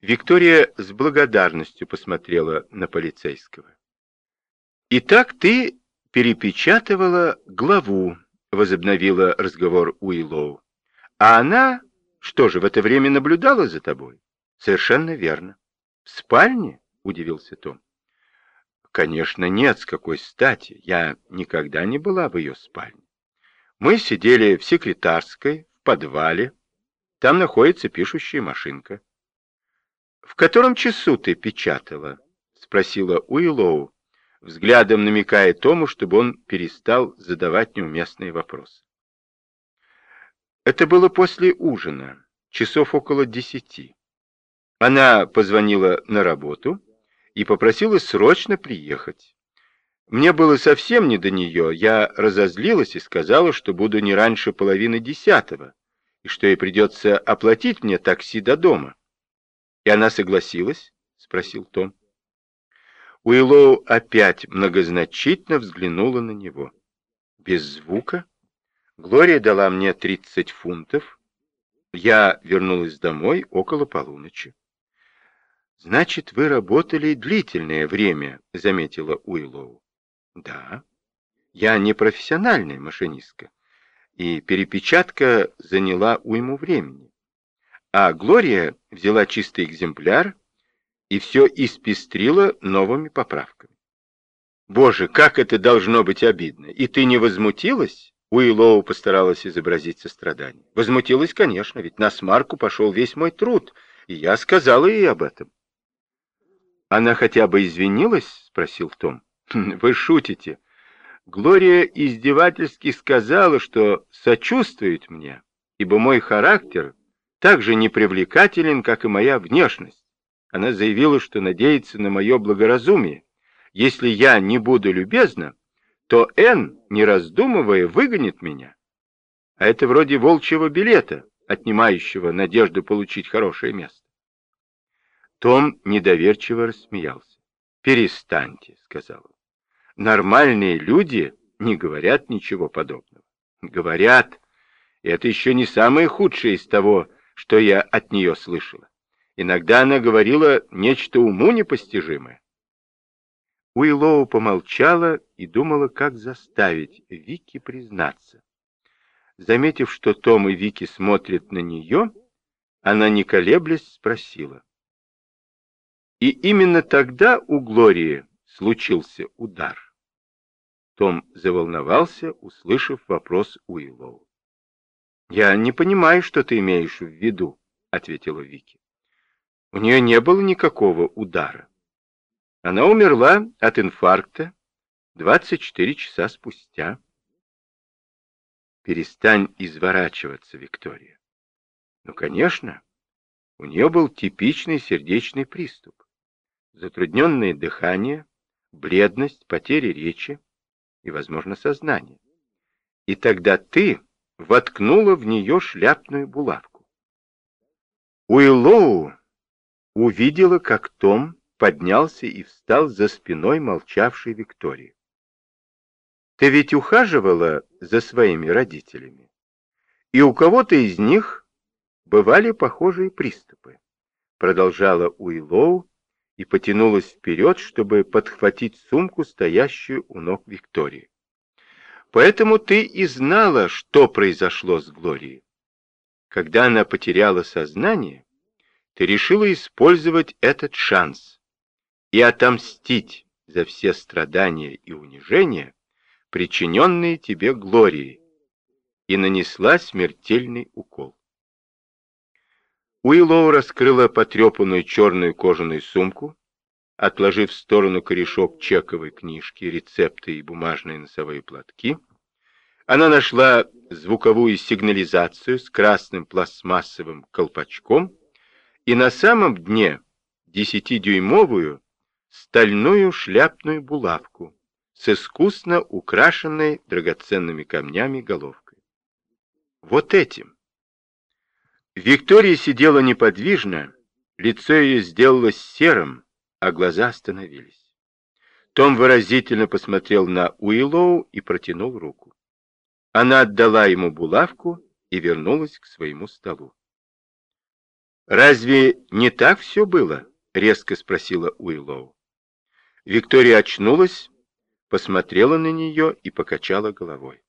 Виктория с благодарностью посмотрела на полицейского. «Итак, ты перепечатывала главу», — возобновила разговор Уиллоу. «А она, что же, в это время наблюдала за тобой?» «Совершенно верно». «В спальне?» — удивился Том. «Конечно, нет, с какой стати. Я никогда не была в ее спальне. Мы сидели в секретарской, в подвале. Там находится пишущая машинка». «В котором часу ты печатала?» — спросила Уиллоу, взглядом намекая Тому, чтобы он перестал задавать неуместные вопросы. Это было после ужина, часов около десяти. Она позвонила на работу и попросила срочно приехать. Мне было совсем не до нее, я разозлилась и сказала, что буду не раньше половины десятого, и что ей придется оплатить мне такси до дома. И она согласилась? — спросил Том. Уиллоу опять многозначительно взглянула на него. Без звука? Глория дала мне 30 фунтов. Я вернулась домой около полуночи. «Значит, вы работали длительное время», — заметила Уиллоу. «Да. Я не профессиональная машинистка, и перепечатка заняла уйму времени. А Глория взяла чистый экземпляр и все испестрила новыми поправками. «Боже, как это должно быть обидно! И ты не возмутилась?» Уиллоу постаралась изобразить сострадание. «Возмутилась, конечно, ведь на смарку пошел весь мой труд, и я сказала ей об этом». «Она хотя бы извинилась?» — спросил Том. «Хм, «Вы шутите. Глория издевательски сказала, что сочувствует мне, ибо мой характер так же непривлекателен, как и моя внешность. Она заявила, что надеется на мое благоразумие. Если я не буду любезна, то Н, не раздумывая, выгонит меня. А это вроде волчьего билета, отнимающего надежду получить хорошее место. Том недоверчиво рассмеялся. «Перестаньте», — сказал он. «Нормальные люди не говорят ничего подобного». «Говорят, это еще не самое худшее из того, что я от нее слышала. Иногда она говорила нечто уму непостижимое. Уиллоу помолчала и думала, как заставить Вики признаться. Заметив, что Том и Вики смотрят на нее, она, не колеблясь, спросила. И именно тогда у Глории случился удар. Том заволновался, услышав вопрос Уиллоу. «Я не понимаю, что ты имеешь в виду», — ответила Вики. У нее не было никакого удара. Она умерла от инфаркта 24 часа спустя. Перестань изворачиваться, Виктория. Ну, конечно, у нее был типичный сердечный приступ. Затрудненное дыхание, бледность, потеря речи и, возможно, сознание. И тогда ты воткнула в нее шляпную булавку. Уиллоу увидела, как Том поднялся и встал за спиной молчавшей Виктории. «Ты ведь ухаживала за своими родителями, и у кого-то из них бывали похожие приступы», продолжала Уиллоу и потянулась вперед, чтобы подхватить сумку, стоящую у ног Виктории. «Поэтому ты и знала, что произошло с Глорией. Когда она потеряла сознание, ты решила использовать этот шанс и отомстить за все страдания и унижения, причиненные тебе Глорией, и нанесла смертельный укол. Уиллоу раскрыла потрепанную черную кожаную сумку, отложив в сторону корешок чековой книжки, рецепты и бумажные носовые платки. Она нашла звуковую сигнализацию с красным пластмассовым колпачком и на самом дне десятидюймовую стальную шляпную булавку с искусно украшенной драгоценными камнями головкой. Вот этим. Виктория сидела неподвижно, лицо ее сделалось серым, а глаза остановились. Том выразительно посмотрел на Уиллоу и протянул руку. Она отдала ему булавку и вернулась к своему столу. «Разве не так все было?» — резко спросила Уиллоу. Виктория очнулась, посмотрела на нее и покачала головой.